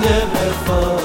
never fall.